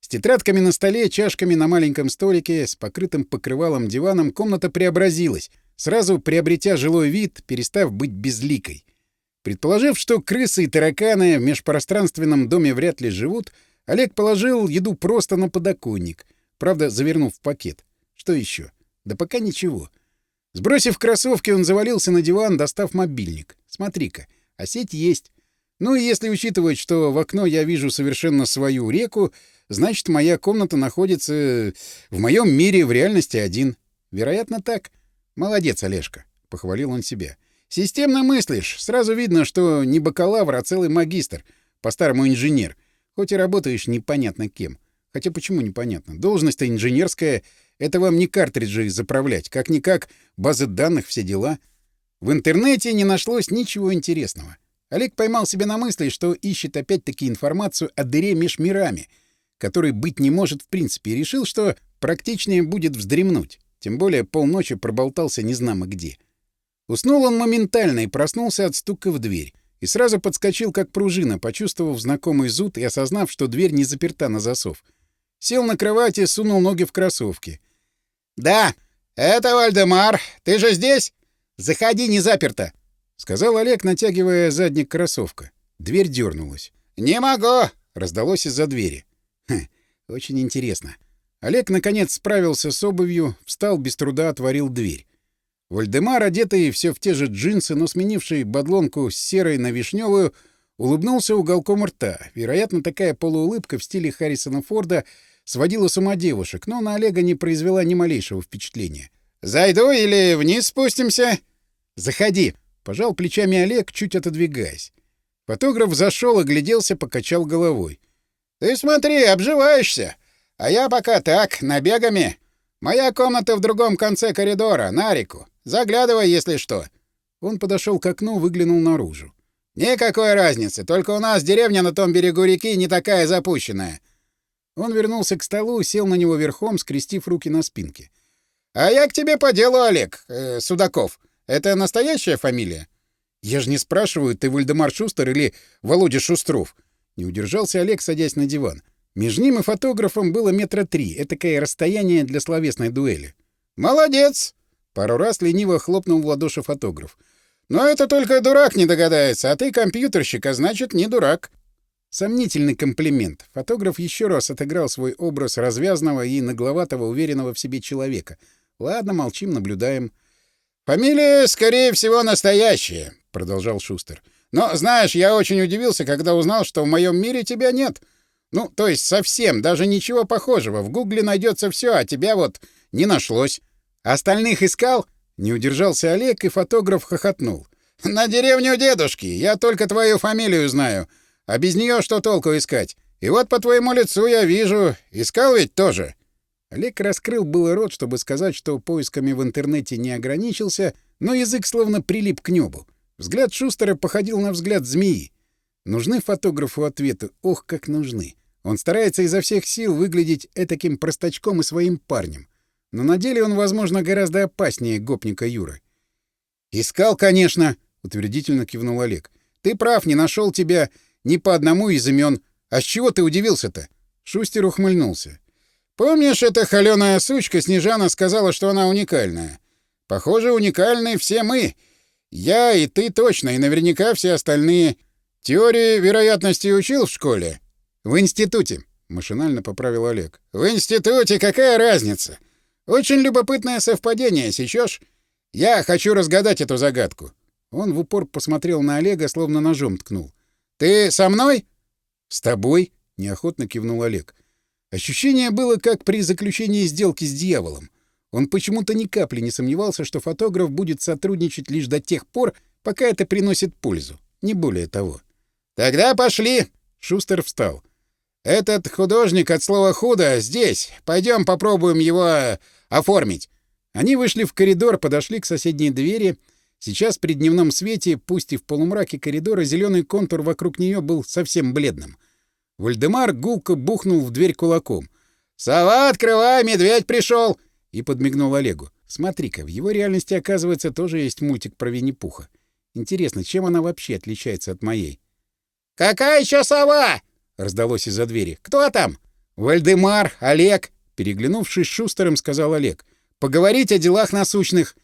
[SPEAKER 1] С тетрадками на столе, чашками на маленьком столике, с покрытым покрывалом диваном комната преобразилась, сразу приобретя жилой вид, перестав быть безликой. Предположив, что крысы и тараканы в межпространственном доме вряд ли живут, — Олег положил еду просто на подоконник, правда, завернув в пакет. Что еще? Да пока ничего. Сбросив кроссовки, он завалился на диван, достав мобильник. Смотри-ка, а сеть есть. Ну и если учитывать, что в окно я вижу совершенно свою реку, значит, моя комната находится э, в моем мире в реальности один. Вероятно, так. Молодец, Олежка, — похвалил он себя. Системно мыслишь. Сразу видно, что не бакалавр, а целый магистр, по-старому инженер. Хоть и работаешь непонятно кем. Хотя почему непонятно? Должность-то инженерская. Это вам не картриджи заправлять. Как-никак, базы данных, все дела. В интернете не нашлось ничего интересного. Олег поймал себя на мысли, что ищет опять-таки информацию о дыре меж мирами, которой быть не может в принципе, и решил, что практичнее будет вздремнуть. Тем более полночи проболтался незнамо где. Уснул он моментально и проснулся от стука в дверь и сразу подскочил, как пружина, почувствовав знакомый зуд и осознав, что дверь не заперта на засов. Сел на кровати, и сунул ноги в кроссовки. «Да, это Вальдемар. Ты же здесь? Заходи, не заперто!» — сказал Олег, натягивая задник кроссовка. Дверь дернулась. «Не могу!» — раздалось из-за двери. Хм, очень интересно. Олег, наконец, справился с обувью, встал, без труда отворил дверь. Вальдемар, одетый все в те же джинсы, но сменивший бодлонку с серой на вишневую, улыбнулся уголком рта. Вероятно, такая полуулыбка в стиле Харрисона Форда сводила с ума девушек, но на Олега не произвела ни малейшего впечатления. «Зайду или вниз спустимся?» «Заходи!» — пожал плечами Олег, чуть отодвигаясь. Фотограф зашел, огляделся, покачал головой. «Ты смотри, обживаешься! А я пока так, набегами. Моя комната в другом конце коридора, на реку. Заглядывай, если что. Он подошел к окну, выглянул наружу. Никакой разницы, только у нас деревня на том берегу реки не такая запущенная. Он вернулся к столу, сел на него верхом, скрестив руки на спинке. А я к тебе по делу, Олег э, Судаков. Это настоящая фамилия? Я же не спрашиваю, ты Вальдемар Шустер или Володя Шустров. Не удержался Олег, садясь на диван. Между ним и фотографом было метра три, Это этакое расстояние для словесной дуэли. «Молодец!» Пару раз лениво хлопнул в ладоши фотограф. «Но это только дурак не догадается, а ты компьютерщик, а значит, не дурак». Сомнительный комплимент. Фотограф еще раз отыграл свой образ развязного и нагловатого, уверенного в себе человека. Ладно, молчим, наблюдаем. «Фамилия, скорее всего, настоящая», — продолжал Шустер. «Но, знаешь, я очень удивился, когда узнал, что в моем мире тебя нет. Ну, то есть совсем, даже ничего похожего. В Гугле найдется все, а тебя вот не нашлось». «Остальных искал?» — не удержался Олег, и фотограф хохотнул. «На деревню дедушки! Я только твою фамилию знаю. А без нее что толку искать? И вот по твоему лицу я вижу. Искал ведь тоже?» Олег раскрыл был рот, чтобы сказать, что поисками в интернете не ограничился, но язык словно прилип к небу. Взгляд Шустера походил на взгляд змеи. Нужны фотографу ответы? Ох, как нужны! Он старается изо всех сил выглядеть этаким простачком и своим парнем. Но на деле он, возможно, гораздо опаснее гопника Юры. «Искал, конечно», — утвердительно кивнул Олег. «Ты прав, не нашел тебя ни по одному из имен. А с чего ты удивился-то?» Шустер ухмыльнулся. «Помнишь, эта холеная сучка Снежана сказала, что она уникальная? Похоже, уникальны все мы. Я и ты точно, и наверняка все остальные. Теории вероятности учил в школе?» «В институте», — машинально поправил Олег. «В институте какая разница? Очень любопытное совпадение, сейчас Я хочу разгадать эту загадку. Он в упор посмотрел на Олега, словно ножом ткнул. Ты со мной? С тобой, неохотно кивнул Олег. Ощущение было как при заключении сделки с дьяволом. Он почему-то ни капли не сомневался, что фотограф будет сотрудничать лишь до тех пор, пока это приносит пользу, не более того. «Тогда пошли!» Шустер встал. «Этот художник от слова «худо» здесь. Пойдем попробуем его э, оформить». Они вышли в коридор, подошли к соседней двери. Сейчас при дневном свете, пусть и в полумраке коридора, зеленый контур вокруг нее был совсем бледным. Вальдемар гулко бухнул в дверь кулаком. «Сова, открывай, медведь пришел!» и подмигнул Олегу. «Смотри-ка, в его реальности, оказывается, тоже есть мультик про Винни-Пуха. Интересно, чем она вообще отличается от моей?» «Какая еще сова?» — раздалось из-за двери. «Кто там?» «Вальдемар, Олег!» — переглянувшись шустером, сказал Олег. «Поговорить о делах насущных!»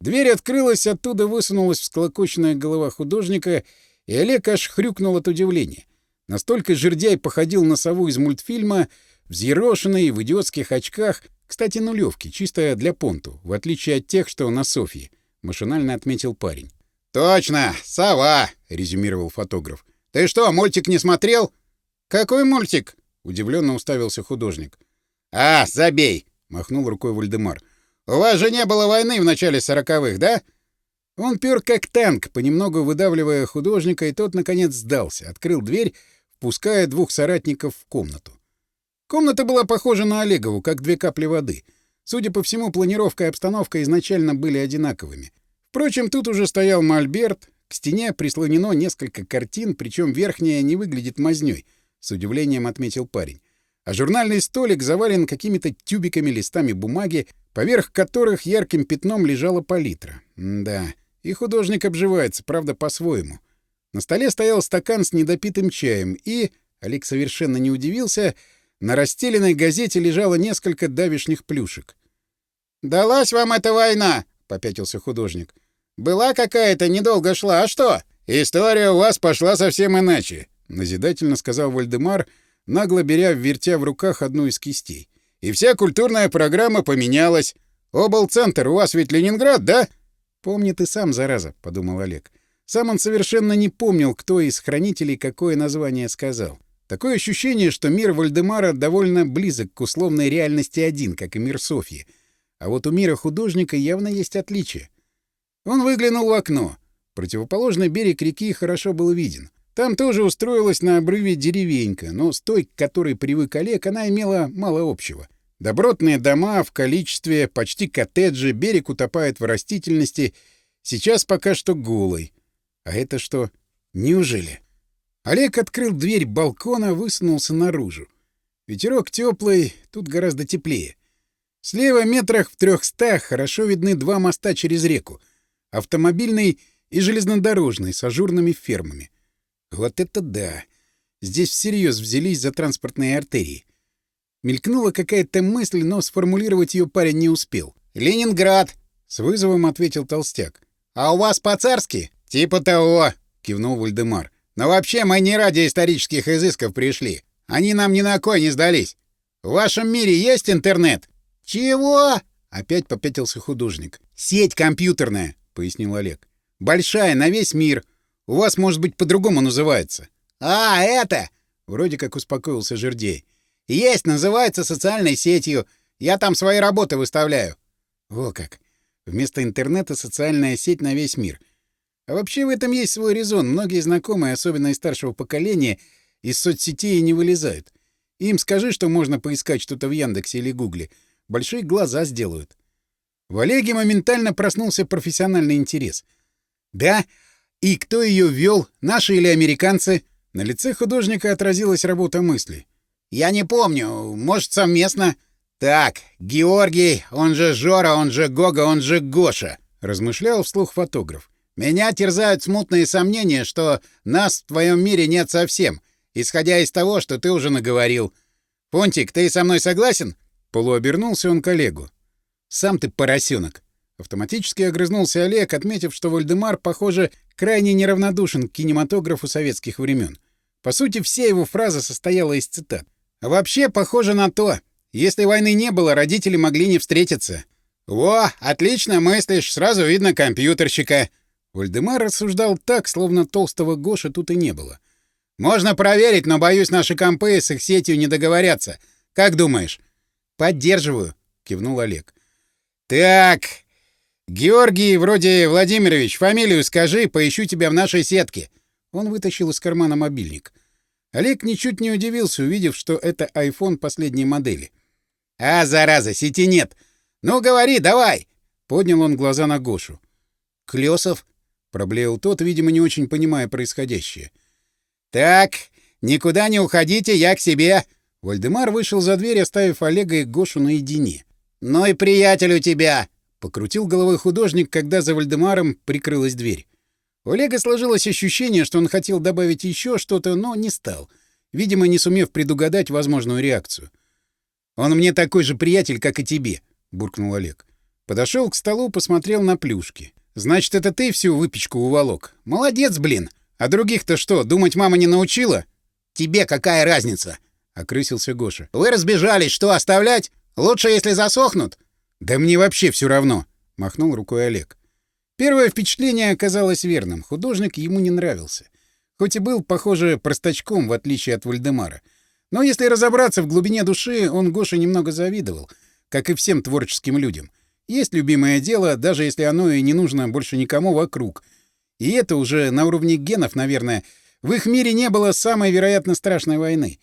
[SPEAKER 1] Дверь открылась, оттуда высунулась всклокоченная голова художника, и Олег аж хрюкнул от удивления. Настолько жердяй походил на сову из мультфильма, взъерошенный, в идиотских очках, кстати, нулевки, чистая для понту, в отличие от тех, что на Софье, — машинально отметил парень. «Точно, сова!» — резюмировал фотограф. «Ты что, мультик не смотрел?» «Какой мультик?» — удивленно уставился художник. «А, забей!» — махнул рукой Вальдемар. «У вас же не было войны в начале сороковых, да?» Он пёр как танк, понемногу выдавливая художника, и тот, наконец, сдался, открыл дверь, впуская двух соратников в комнату. Комната была похожа на Олегову, как две капли воды. Судя по всему, планировка и обстановка изначально были одинаковыми. Впрочем, тут уже стоял мольберт, к стене прислонено несколько картин, причем верхняя не выглядит мазнёй —— с удивлением отметил парень. А журнальный столик завален какими-то тюбиками, листами бумаги, поверх которых ярким пятном лежала палитра. М да, и художник обживается, правда, по-своему. На столе стоял стакан с недопитым чаем, и... Олег совершенно не удивился. На расстеленной газете лежало несколько давишних плюшек. «Далась вам эта война!» — попятился художник. «Была какая-то, недолго шла, а что?» «История у вас пошла совсем иначе», — назидательно сказал Вальдемар, нагло беря, вертя в руках одну из кистей. «И вся культурная программа поменялась. Облцентр, у вас ведь Ленинград, да?» «Помни ты сам, зараза», — подумал Олег. Сам он совершенно не помнил, кто из хранителей какое название сказал. Такое ощущение, что мир Вальдемара довольно близок к условной реальности один, как и мир Софьи. А вот у мира художника явно есть отличие. Он выглянул в окно. Противоположный берег реки хорошо был виден. Там тоже устроилась на обрыве деревенька, но с той, к которой привык Олег, она имела мало общего. Добротные дома в количестве, почти коттеджи, берег утопает в растительности, сейчас пока что голый. А это что? Неужели? Олег открыл дверь балкона, высунулся наружу. Ветерок теплый, тут гораздо теплее. Слева метрах в трехстах хорошо видны два моста через реку — автомобильный и железнодорожный с ажурными фермами — вот это да! Здесь всерьез взялись за транспортные артерии. Мелькнула какая-то мысль, но сформулировать ее парень не успел. «Ленинград!» — с вызовом ответил толстяк.
[SPEAKER 2] «А у вас по-царски?» «Типа того!» — кивнул Вальдемар. «Но вообще мы не ради исторических изысков пришли. Они нам ни на кой не сдались. В вашем мире есть интернет?» «Чего?» — опять попятился художник.
[SPEAKER 1] «Сеть компьютерная», — пояснил Олег. «Большая, на весь мир. У вас, может быть, по-другому называется».
[SPEAKER 2] «А, это!»
[SPEAKER 1] — вроде как успокоился Жердей.
[SPEAKER 2] «Есть, называется социальной сетью. Я там свои работы выставляю».
[SPEAKER 1] «Во как! Вместо интернета социальная сеть на весь мир. А вообще в этом есть свой резон. Многие знакомые, особенно из старшего поколения, из соцсетей не вылезают. Им скажи, что можно поискать что-то в Яндексе или Гугле. Большие глаза сделают». В Олеге моментально проснулся профессиональный интерес. «Да? И кто ее ввел, наши или американцы? На лице художника отразилась работа мысли.
[SPEAKER 2] Я не помню, может, совместно. Так, Георгий, он же Жора, он же Гога, он же Гоша, размышлял вслух фотограф. Меня терзают смутные сомнения, что нас в твоем мире нет совсем, исходя из того, что ты уже наговорил. Понтик, ты со мной согласен?
[SPEAKER 1] Полуобернулся он к Олегу. Сам ты поросенок. Автоматически огрызнулся Олег, отметив, что Вальдемар, похоже, крайне неравнодушен к кинематографу советских времен. По сути, вся его фраза состояла из цитат. Вообще, похоже на то. Если войны не было, родители могли не встретиться.
[SPEAKER 2] «Во, отлично мыслишь, сразу видно компьютерщика!»
[SPEAKER 1] Вальдемар рассуждал так, словно толстого Гоши тут и не было.
[SPEAKER 2] «Можно проверить, но, боюсь, наши компы с их сетью не договорятся. Как думаешь?»
[SPEAKER 1] «Поддерживаю», — кивнул Олег.
[SPEAKER 2] «Так...» «Георгий, вроде Владимирович, фамилию скажи, поищу тебя в нашей сетке».
[SPEAKER 1] Он вытащил из кармана мобильник. Олег ничуть не удивился, увидев, что это iPhone последней модели.
[SPEAKER 2] «А, зараза, сети нет! Ну, говори, давай!»
[SPEAKER 1] Поднял он глаза на Гошу. «Клёсов?» — проблеял тот, видимо, не очень понимая происходящее.
[SPEAKER 2] «Так, никуда не уходите, я к себе!»
[SPEAKER 1] Вальдемар вышел за дверь, оставив Олега и Гошу наедине.
[SPEAKER 2] «Ну и приятель у тебя!»
[SPEAKER 1] Покрутил головой художник, когда за Вальдемаром прикрылась дверь. У Олега сложилось ощущение, что он хотел добавить еще что-то, но не стал, видимо, не сумев предугадать возможную реакцию. «Он мне такой же приятель, как и тебе», — буркнул Олег. Подошел к столу, посмотрел на плюшки. «Значит, это ты всю выпечку уволок? Молодец, блин! А других-то что, думать мама не научила?»
[SPEAKER 2] «Тебе какая разница?»
[SPEAKER 1] — окрысился Гоша.
[SPEAKER 2] «Вы разбежались, что оставлять? Лучше, если засохнут.
[SPEAKER 1] «Да мне вообще все равно!» — махнул рукой Олег. Первое впечатление оказалось верным. Художник ему не нравился. Хоть и был, похоже, простачком, в отличие от Вальдемара. Но если разобраться в глубине души, он Гоше немного завидовал, как и всем творческим людям. Есть любимое дело, даже если оно и не нужно больше никому вокруг. И это уже на уровне генов, наверное. В их мире не было самой, вероятно, страшной войны.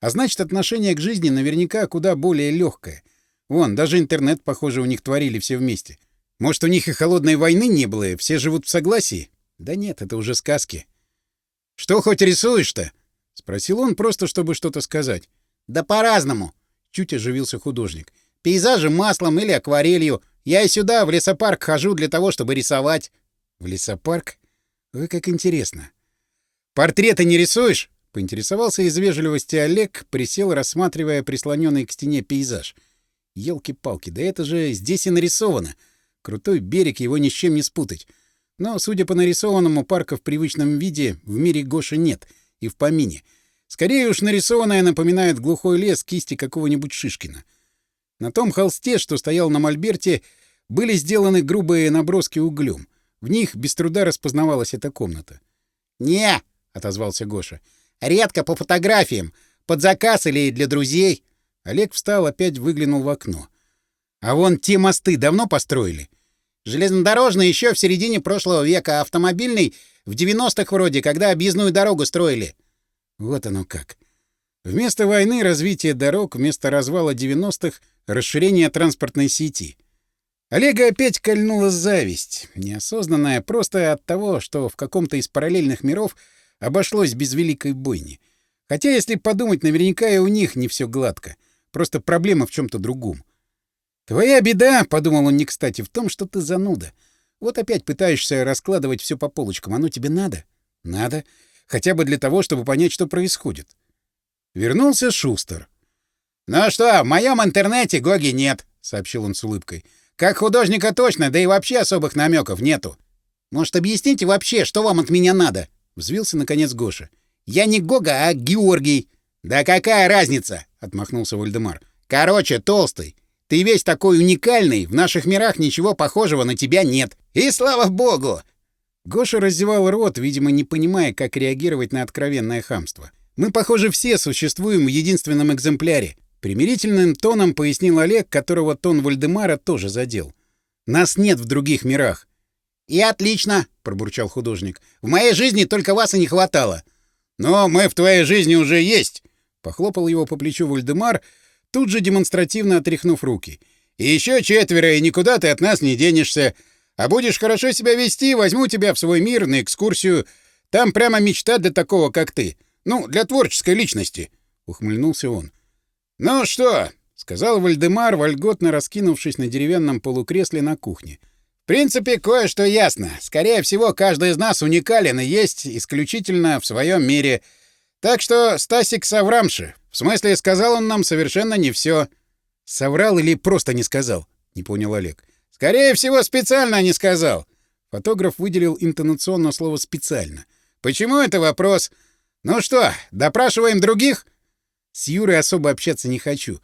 [SPEAKER 1] А значит, отношение к жизни наверняка куда более легкое — Вон, даже интернет, похоже, у них творили все вместе. Может, у них и холодной войны не было, и все живут в согласии? Да нет, это уже сказки. — Что хоть рисуешь-то? — спросил он, просто чтобы что-то сказать.
[SPEAKER 2] — Да по-разному, — чуть оживился художник. — Пейзажи маслом или акварелью. Я и сюда, в лесопарк, хожу для того, чтобы рисовать.
[SPEAKER 1] — В лесопарк? Вы как интересно. — Портреты не рисуешь? — поинтересовался из вежливости Олег, присел, рассматривая прислоненный к стене пейзаж — Елки-палки, да это же здесь и нарисовано. Крутой берег, его ни с чем не спутать. Но, судя по нарисованному, парка в привычном виде в мире Гоши нет и в помине. Скорее уж нарисованное напоминает глухой лес кисти какого-нибудь Шишкина. На том холсте, что стоял на мольберте, были сделаны грубые наброски углем. В них без труда распознавалась эта комната.
[SPEAKER 2] «Не!» — отозвался Гоша. «Редко по фотографиям. Под заказ или для друзей».
[SPEAKER 1] Олег встал, опять выглянул в окно. «А вон те мосты давно построили?»
[SPEAKER 2] «Железнодорожный еще в середине прошлого века, а автомобильный — в девяностых вроде, когда объездную дорогу строили».
[SPEAKER 1] «Вот оно как». Вместо войны — развитие дорог, вместо развала девяностых — расширение транспортной сети. Олега опять кольнула зависть, неосознанная просто от того, что в каком-то из параллельных миров обошлось без великой бойни. Хотя, если подумать, наверняка и у них не все гладко — Просто проблема в чем-то другом. «Твоя беда», — подумал он не кстати, — «в том, что ты зануда. Вот опять пытаешься раскладывать все по полочкам. Оно тебе надо?» «Надо. Хотя бы для того, чтобы понять, что происходит». Вернулся Шустер.
[SPEAKER 2] «Ну что, в моем интернете Гоги нет», — сообщил он с улыбкой. «Как художника точно, да и вообще особых намеков нету». «Может, объясните вообще, что вам от меня надо?» — взвился, наконец, Гоша. «Я не Гога, а Георгий», «Да какая разница?» — отмахнулся Вальдемар. «Короче, толстый, ты весь такой уникальный, в наших мирах ничего похожего на тебя нет. И слава богу!»
[SPEAKER 1] Гоша раздевал рот, видимо, не понимая, как реагировать на откровенное хамство. «Мы, похоже, все существуем в единственном экземпляре», — примирительным тоном пояснил Олег, которого тон Вальдемара тоже задел. «Нас нет в других мирах».
[SPEAKER 2] «И отлично!» — пробурчал художник. «В моей жизни только вас и не хватало». «Но мы в твоей жизни уже есть!» Похлопал его по плечу Вальдемар, тут же демонстративно отряхнув руки. «И еще четверо, и никуда ты от нас не денешься. А будешь хорошо себя вести, возьму тебя в свой мир на экскурсию. Там прямо мечта для такого, как ты. Ну, для творческой личности», — ухмыльнулся он. «Ну что?» — сказал Вальдемар, вольготно раскинувшись на деревянном полукресле на кухне. В принципе, кое-что ясно. Скорее всего, каждый из нас уникален и есть исключительно в своем мире. Так что Стасик соврамши. В смысле, сказал он нам совершенно не все. Соврал или просто не сказал? Не понял Олег. Скорее всего, специально не сказал. Фотограф выделил интонационно слово «специально». Почему это вопрос? Ну что, допрашиваем других? С Юрой особо общаться не хочу.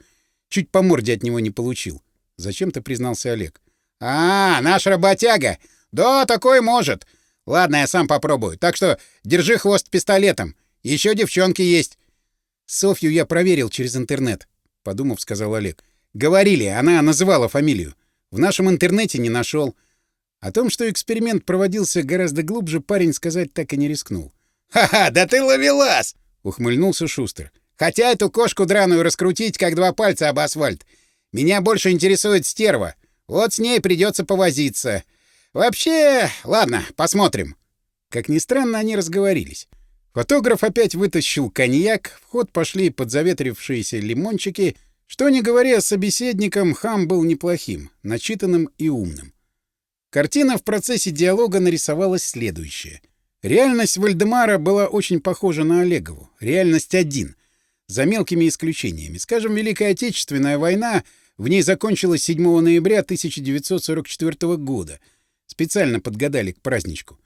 [SPEAKER 2] Чуть по морде от него не получил. Зачем-то признался Олег. А, наш работяга. Да, такой может. Ладно, я сам попробую. Так что держи хвост пистолетом. Еще девчонки есть. Софью я проверил через интернет, подумав, сказал Олег. Говорили, она называла фамилию. В нашем интернете не нашел. О том, что эксперимент проводился гораздо глубже, парень сказать так и не рискнул. «Ха-ха, да ты ловелас!»
[SPEAKER 1] — ухмыльнулся Шустер.
[SPEAKER 2] «Хотя эту кошку драную раскрутить, как два пальца об асфальт. Меня больше интересует стерва. Вот с ней придется повозиться. Вообще, ладно, посмотрим».
[SPEAKER 1] Как ни странно, они разговорились. Фотограф опять вытащил коньяк, в ход пошли подзаветрившиеся лимончики. Что не говоря, а собеседником хам был неплохим, начитанным и умным. Картина в процессе диалога нарисовалась следующая. Реальность Вальдемара была очень похожа на Олегову. Реальность один. За мелкими исключениями. Скажем, Великая Отечественная война в ней закончилась 7 ноября 1944 года. Специально подгадали к праздничку.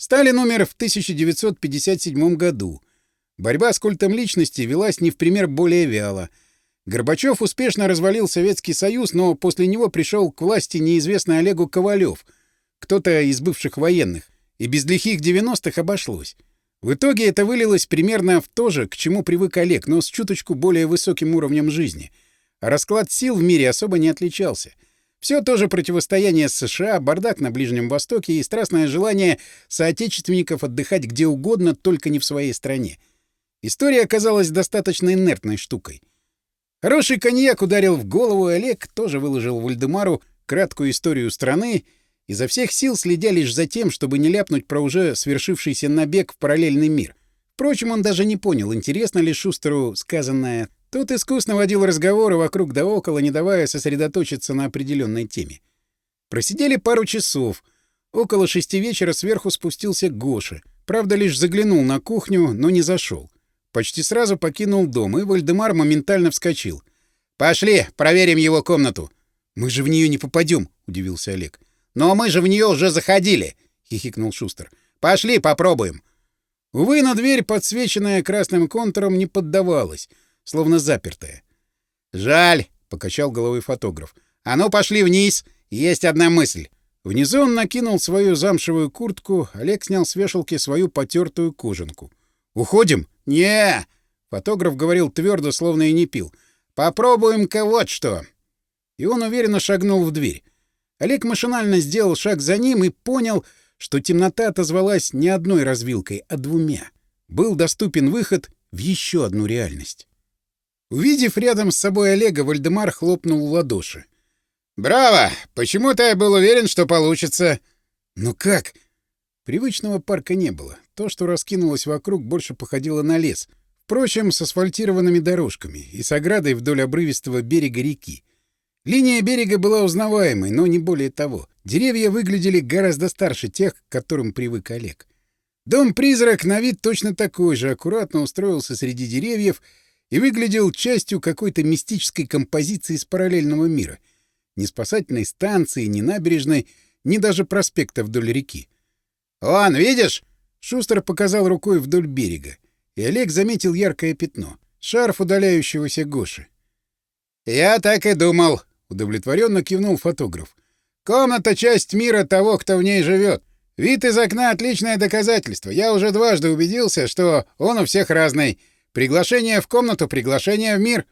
[SPEAKER 1] Сталин умер в 1957 году. Борьба с культом личности велась не в пример более вяло. Горбачев успешно развалил Советский Союз, но после него пришел к власти неизвестный Олегу Ковалев, кто-то из бывших военных, и без лихих 90-х обошлось. В итоге это вылилось примерно в то же, к чему привык Олег, но с чуточку более высоким уровнем жизни. А расклад сил в мире особо не отличался — все то же противостояние с США, бардак на Ближнем Востоке и страстное желание соотечественников отдыхать где угодно, только не в своей стране. История оказалась достаточно инертной штукой. Хороший коньяк ударил в голову, и Олег тоже выложил Вальдемару краткую историю страны, изо всех сил следя лишь за тем, чтобы не ляпнуть про уже свершившийся набег в параллельный мир. Впрочем, он даже не понял, интересно ли Шустеру сказанное Тут искусно водил разговоры вокруг да около, не давая сосредоточиться на определенной теме. Просидели пару часов. Около шести вечера сверху спустился Гоша. Правда, лишь заглянул на кухню, но не зашел. Почти сразу покинул дом, и Вальдемар моментально вскочил. «Пошли, проверим его комнату!» «Мы же в нее не попадем!» — удивился Олег. «Но мы же в нее уже заходили!» — хихикнул Шустер. «Пошли, попробуем!» Увы, на дверь, подсвеченная красным контуром, не поддавалась — словно запертое. «Жаль!» — покачал головой фотограф. «А ну, пошли вниз! Есть одна мысль!» Внизу он накинул свою замшевую куртку, Олег снял с вешалки свою потертую кожанку. «Уходим?» не Фотограф говорил твердо, словно и не пил. «Попробуем-ка вот что!» И он уверенно шагнул в дверь. Олег машинально сделал шаг за ним и понял, что темнота отозвалась не одной развилкой, а двумя. Был доступен выход в еще одну реальность. Увидев рядом с собой Олега, Вальдемар хлопнул в ладоши. «Браво! Почему-то я был уверен, что получится!» «Ну как?» Привычного парка не было. То, что раскинулось вокруг, больше походило на лес. Впрочем, с асфальтированными дорожками и с оградой вдоль обрывистого берега реки. Линия берега была узнаваемой, но не более того. Деревья выглядели гораздо старше тех, к которым привык Олег. Дом-призрак на вид точно такой же, аккуратно устроился среди деревьев и выглядел частью какой-то мистической композиции из параллельного мира. Ни спасательной станции, ни набережной, ни даже проспекта вдоль реки.
[SPEAKER 2] «Вон, видишь?»
[SPEAKER 1] Шустер показал рукой вдоль берега, и Олег заметил яркое пятно — шарф удаляющегося Гоши.
[SPEAKER 2] «Я так и думал», —
[SPEAKER 1] удовлетворенно кивнул фотограф.
[SPEAKER 2] «Комната — часть мира того, кто в ней живет. Вид из окна — отличное доказательство. Я уже дважды убедился, что он у всех разный. Приглашение в комнату, приглашение в мир.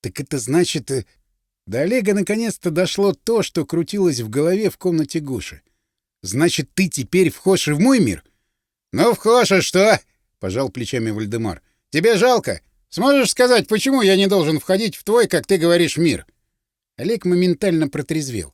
[SPEAKER 1] Так это значит... Э, до Олега наконец-то дошло то, что крутилось в голове в комнате Гуши. Значит, ты теперь вхож и в мой мир?
[SPEAKER 2] Ну, вхож, а что? Пожал плечами Вальдемар. Тебе жалко? Сможешь сказать, почему я не должен входить в твой, как ты говоришь, мир?
[SPEAKER 1] Олег моментально протрезвел.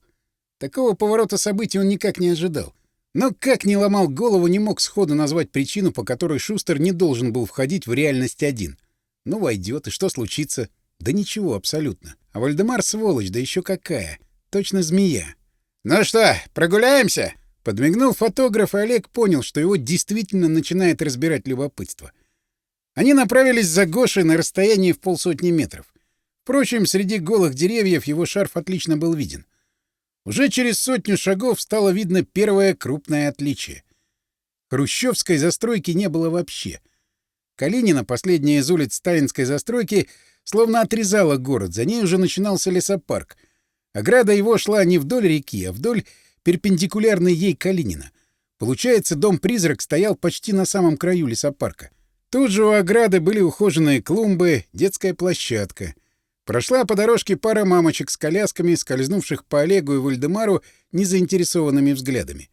[SPEAKER 1] Такого поворота событий он никак не ожидал. Но как ни ломал голову, не мог сходу назвать причину, по которой Шустер не должен был входить в реальность один. Ну, войдет, и что случится? Да ничего, абсолютно. А Вальдемар сволочь, да еще какая. Точно змея.
[SPEAKER 2] «Ну что, прогуляемся?»
[SPEAKER 1] Подмигнул фотограф, и Олег понял, что его действительно начинает разбирать любопытство. Они направились за Гошей на расстоянии в полсотни метров. Впрочем, среди голых деревьев его шарф отлично был виден. Уже через сотню шагов стало видно первое крупное отличие. Хрущевской застройки не было вообще. Калинина, последняя из улиц сталинской застройки, словно отрезала город, за ней уже начинался лесопарк. Ограда его шла не вдоль реки, а вдоль перпендикулярной ей Калинина. Получается, дом-призрак стоял почти на самом краю лесопарка. Тут же у ограды были ухоженные клумбы, детская площадка — Прошла по дорожке пара мамочек с колясками, скользнувших по Олегу и Вальдемару незаинтересованными взглядами.